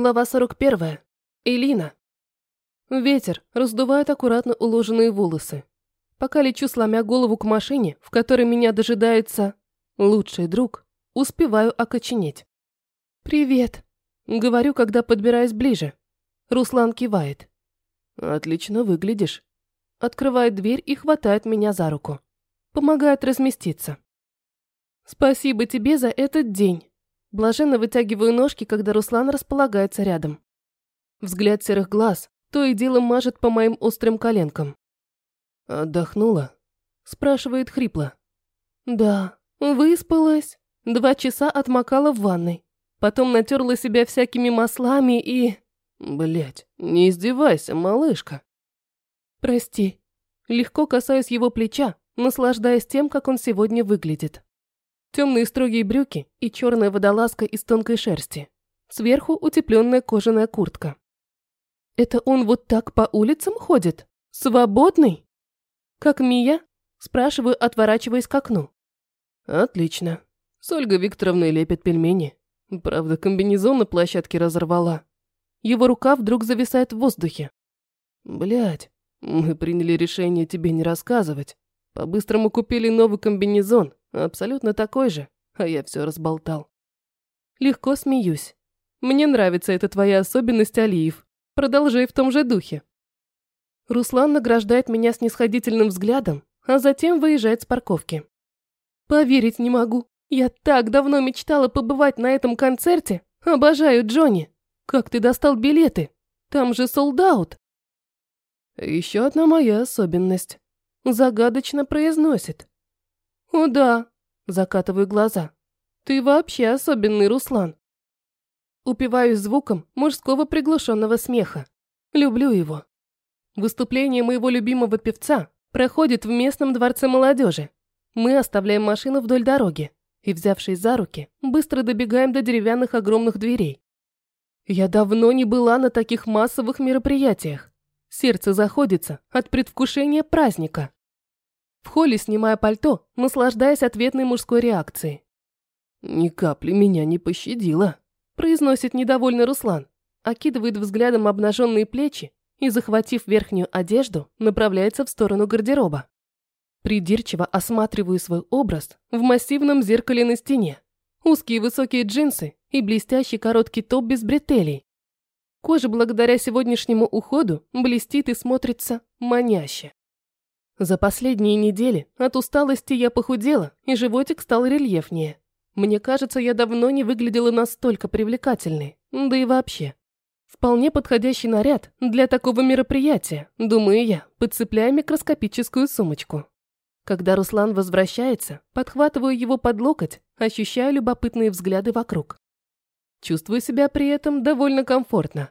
Глава 41. Элина. Ветер раздувает аккуратно уложенные волосы. Пока лечу, сломя голову к машине, в которой меня дожидается лучший друг, успеваю окоченеть. «Привет», — говорю, когда подбираюсь ближе. Руслан кивает. «Отлично выглядишь». Открывает дверь и хватает меня за руку. Помогает разместиться. «Спасибо тебе за этот день». Блаженно вытягиваю ножки, когда Руслан располагается рядом. Взгляд серых глаз то и дело мажет по моим острым коленкам. «Отдохнула?» – спрашивает хрипло. «Да, выспалась. Два часа отмокала в ванной. Потом натерла себя всякими маслами и...» Блять, не издевайся, малышка». «Прости». Легко касаюсь его плеча, наслаждаясь тем, как он сегодня выглядит. Темные строгие брюки и черная водолазка из тонкой шерсти. Сверху утепленная кожаная куртка. Это он вот так по улицам ходит? Свободный? Как Мия? Спрашиваю, отворачиваясь к окну. Отлично. С Ольгой Викторовной лепят пельмени. Правда, комбинезон на площадке разорвала. Его рука вдруг зависает в воздухе. Блять, мы приняли решение тебе не рассказывать. По-быстрому купили новый комбинезон, Абсолютно такой же, а я все разболтал. Легко смеюсь. Мне нравится эта твоя особенность, Алиев. Продолжай в том же духе. Руслан награждает меня снисходительным взглядом, а затем выезжает с парковки. Поверить не могу. Я так давно мечтала побывать на этом концерте. Обожаю Джонни. Как ты достал билеты? Там же солдаут. Еще одна моя особенность. Загадочно произносит. «О да», – закатываю глаза. «Ты вообще особенный, Руслан». Упиваюсь звуком мужского приглушенного смеха. Люблю его. Выступление моего любимого певца проходит в местном дворце молодежи. Мы оставляем машину вдоль дороги и, взявшись за руки, быстро добегаем до деревянных огромных дверей. Я давно не была на таких массовых мероприятиях. Сердце заходится от предвкушения праздника. В холле снимая пальто, наслаждаясь ответной мужской реакцией. «Ни капли меня не пощадила», – произносит недовольный Руслан, окидывает взглядом обнаженные плечи и, захватив верхнюю одежду, направляется в сторону гардероба. Придирчиво осматриваю свой образ в массивном зеркале на стене. Узкие высокие джинсы и блестящий короткий топ без бретелей. Кожа благодаря сегодняшнему уходу блестит и смотрится маняще. За последние недели от усталости я похудела, и животик стал рельефнее. Мне кажется, я давно не выглядела настолько привлекательной, да и вообще. Вполне подходящий наряд для такого мероприятия, думаю я, подцепляя микроскопическую сумочку. Когда Руслан возвращается, подхватываю его под локоть, ощущаю любопытные взгляды вокруг. Чувствую себя при этом довольно комфортно.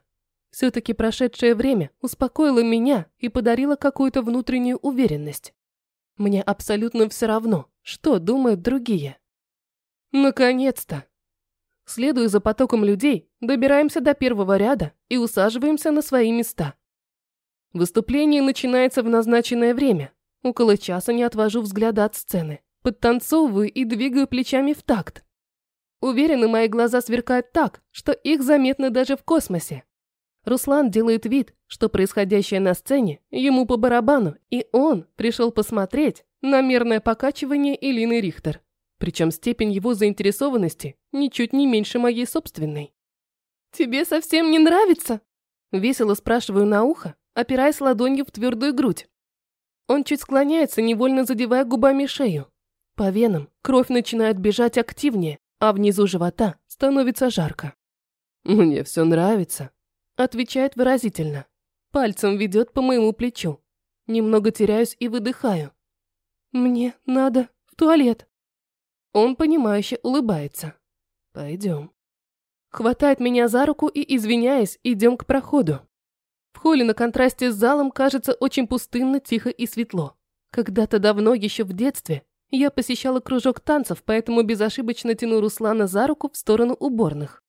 Все-таки прошедшее время успокоило меня и подарило какую-то внутреннюю уверенность. Мне абсолютно все равно, что думают другие. Наконец-то! Следуя за потоком людей, добираемся до первого ряда и усаживаемся на свои места. Выступление начинается в назначенное время. Около часа не отвожу взгляда от сцены. Подтанцовываю и двигаю плечами в такт. Уверена, мои глаза сверкают так, что их заметно даже в космосе. Руслан делает вид, что происходящее на сцене ему по барабану, и он пришел посмотреть на мерное покачивание Элины Рихтер. Причем степень его заинтересованности ничуть не меньше моей собственной. «Тебе совсем не нравится?» Весело спрашиваю на ухо, опираясь ладонью в твердую грудь. Он чуть склоняется, невольно задевая губами шею. По венам кровь начинает бежать активнее, а внизу живота становится жарко. «Мне все нравится», Отвечает выразительно. Пальцем ведет по моему плечу. Немного теряюсь и выдыхаю. Мне надо в туалет. Он, понимающе улыбается. Пойдем. Хватает меня за руку и, извиняясь, идем к проходу. В холле на контрасте с залом кажется очень пустынно, тихо и светло. Когда-то давно, еще в детстве, я посещала кружок танцев, поэтому безошибочно тяну Руслана за руку в сторону уборных.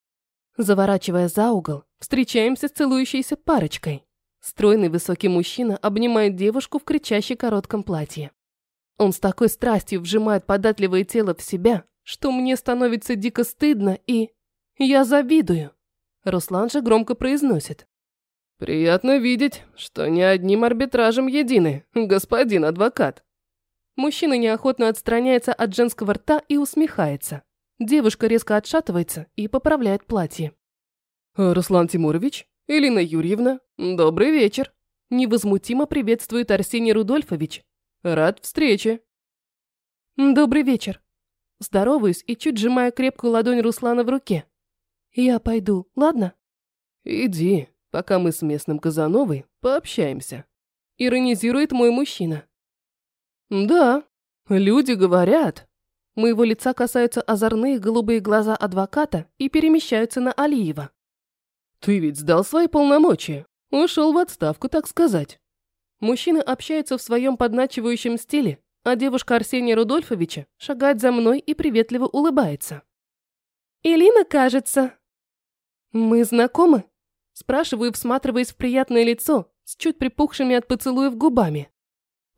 Заворачивая за угол, встречаемся с целующейся парочкой. Стройный высокий мужчина обнимает девушку в кричащей коротком платье. Он с такой страстью вжимает податливое тело в себя, что мне становится дико стыдно и... Я завидую. Руслан же громко произносит. «Приятно видеть, что не одним арбитражем едины, господин адвокат». Мужчина неохотно отстраняется от женского рта и усмехается. Девушка резко отшатывается и поправляет платье. «Руслан Тимурович? Элина Юрьевна? Добрый вечер!» Невозмутимо приветствует Арсений Рудольфович. «Рад встрече!» «Добрый вечер!» Здороваюсь и чуть сжимая крепкую ладонь Руслана в руке. «Я пойду, ладно?» «Иди, пока мы с местным Казановой пообщаемся», – иронизирует мой мужчина. «Да, люди говорят». Моего лица касаются озорные голубые глаза адвоката и перемещаются на Алиева. «Ты ведь сдал свои полномочия, ушел в отставку, так сказать». Мужчины общаются в своем подначивающем стиле, а девушка Арсения Рудольфовича шагает за мной и приветливо улыбается. «Элина, кажется...» «Мы знакомы?» Спрашиваю, всматриваясь в приятное лицо с чуть припухшими от поцелуев губами.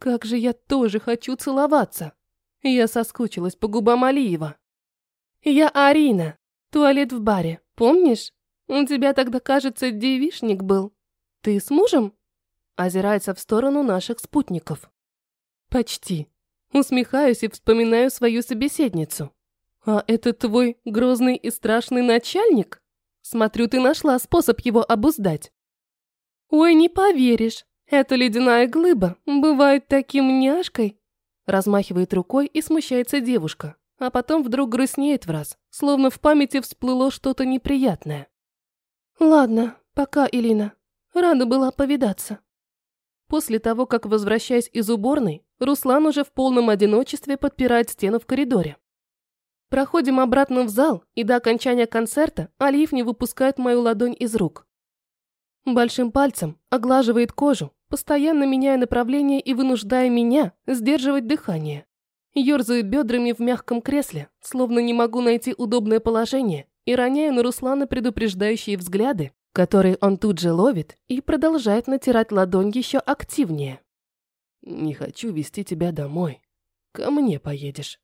Как же я тоже хочу целоваться. Я соскучилась по губам Алиева. Я Арина. Туалет в баре. Помнишь? У тебя тогда, кажется, девишник был. Ты с мужем? Озирается в сторону наших спутников. Почти. Усмехаюсь и вспоминаю свою собеседницу. А это твой грозный и страшный начальник? Смотрю, ты нашла способ его обуздать. Ой, не поверишь, эта ледяная глыба бывает таким няшкой. Размахивает рукой и смущается девушка, а потом вдруг грустнеет в раз, словно в памяти всплыло что-то неприятное. Ладно, пока, Илина. Рада была повидаться. После того, как возвращаясь из уборной, Руслан уже в полном одиночестве подпирает стену в коридоре. Проходим обратно в зал, и до окончания концерта Алиев не выпускает мою ладонь из рук. Большим пальцем оглаживает кожу, постоянно меняя направление и вынуждая меня сдерживать дыхание. Ёрзает бедрами в мягком кресле, словно не могу найти удобное положение, и роняю на Руслана предупреждающие взгляды, которые он тут же ловит и продолжает натирать ладонь еще активнее. «Не хочу вести тебя домой. Ко мне поедешь»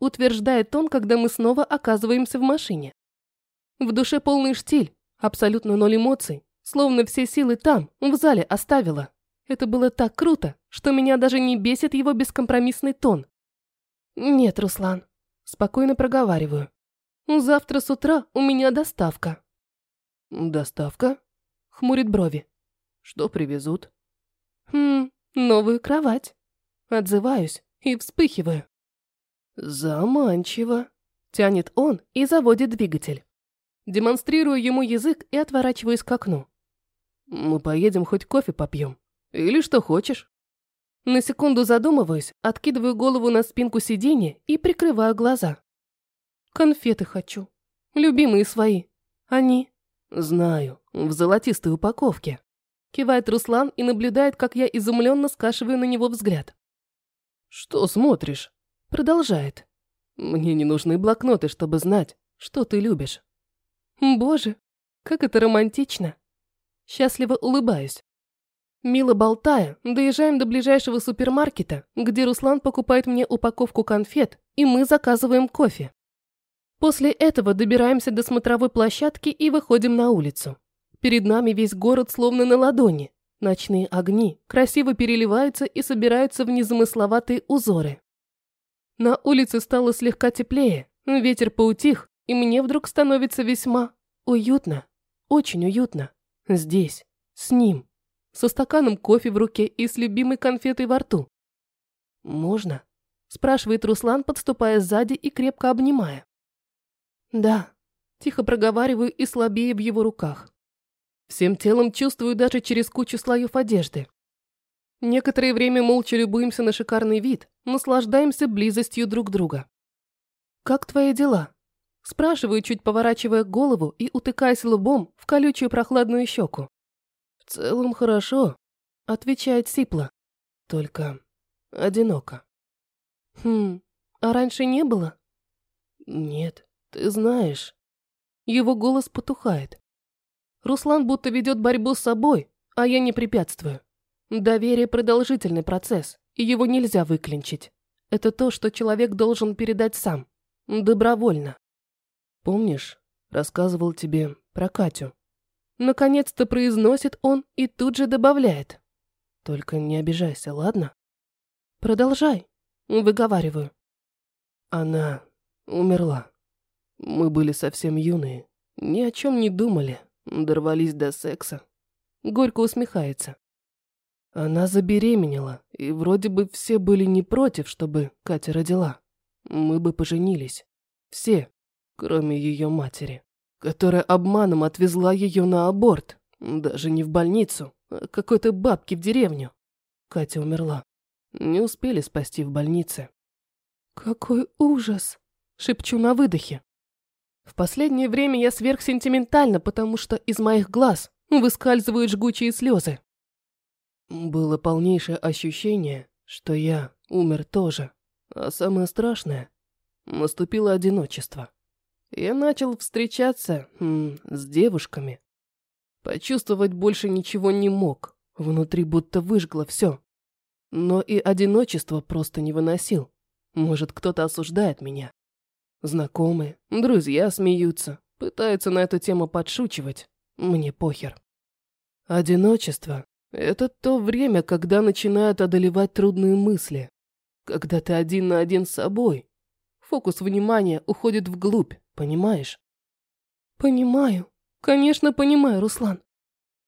утверждает он, когда мы снова оказываемся в машине. В душе полный штиль, абсолютно ноль эмоций, словно все силы там, в зале оставила. Это было так круто, что меня даже не бесит его бескомпромиссный тон. «Нет, Руслан», – спокойно проговариваю. «Завтра с утра у меня доставка». «Доставка?» – хмурит брови. «Что привезут?» «Хм, новую кровать». Отзываюсь и вспыхиваю. «Заманчиво», – тянет он и заводит двигатель. Демонстрирую ему язык и отворачиваюсь к окну. «Мы поедем хоть кофе попьем. Или что хочешь». На секунду задумываюсь, откидываю голову на спинку сиденья и прикрываю глаза. «Конфеты хочу. Любимые свои. Они...» «Знаю, в золотистой упаковке». Кивает Руслан и наблюдает, как я изумленно скашиваю на него взгляд. «Что смотришь?» Продолжает. Мне не нужны блокноты, чтобы знать, что ты любишь. Боже, как это романтично. Счастливо улыбаюсь. Мило болтая, доезжаем до ближайшего супермаркета, где Руслан покупает мне упаковку конфет, и мы заказываем кофе. После этого добираемся до смотровой площадки и выходим на улицу. Перед нами весь город словно на ладони. Ночные огни красиво переливаются и собираются в незамысловатые узоры. На улице стало слегка теплее, ветер поутих, и мне вдруг становится весьма уютно, очень уютно. Здесь, с ним, со стаканом кофе в руке и с любимой конфетой во рту. «Можно?» – спрашивает Руслан, подступая сзади и крепко обнимая. «Да», – тихо проговариваю и слабее в его руках. Всем телом чувствую даже через кучу слоев одежды. Некоторое время молча любуемся на шикарный вид, наслаждаемся близостью друг друга. «Как твои дела?» Спрашиваю, чуть поворачивая голову и утыкаясь лбом в колючую прохладную щеку. «В целом хорошо», — отвечает Сипла. «Только одиноко». «Хм, а раньше не было?» «Нет, ты знаешь». Его голос потухает. Руслан будто ведет борьбу с собой, а я не препятствую. Доверие – продолжительный процесс, и его нельзя выклинчить. Это то, что человек должен передать сам. Добровольно. Помнишь, рассказывал тебе про Катю, Наконец-то произносит он и тут же добавляет. Только не обижайся, ладно? Продолжай, выговариваю. Она умерла. Мы были совсем юные, ни о чем не думали, дорвались до секса. Горько усмехается. Она забеременела, и вроде бы все были не против, чтобы Катя родила. Мы бы поженились. Все, кроме ее матери, которая обманом отвезла ее на аборт. Даже не в больницу, а какой-то бабки в деревню. Катя умерла. Не успели спасти в больнице. «Какой ужас!» – шепчу на выдохе. В последнее время я сверхсентиментальна, потому что из моих глаз выскальзывают жгучие слезы. Было полнейшее ощущение, что я умер тоже. А самое страшное – наступило одиночество. Я начал встречаться м, с девушками. Почувствовать больше ничего не мог. Внутри будто выжгло все. Но и одиночество просто не выносил. Может, кто-то осуждает меня. Знакомые, друзья смеются, пытаются на эту тему подшучивать. Мне похер. Одиночество – это то время, когда начинают одолевать трудные мысли. Когда ты один на один с собой. Фокус внимания уходит вглубь, понимаешь? Понимаю. Конечно, понимаю, Руслан.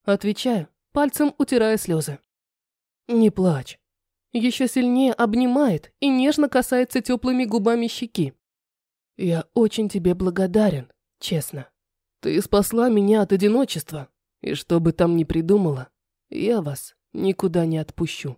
Отвечаю, пальцем утирая слезы. Не плачь. Еще сильнее обнимает и нежно касается теплыми губами щеки. Я очень тебе благодарен, честно. Ты спасла меня от одиночества, и что бы там ни придумала, я вас никуда не отпущу.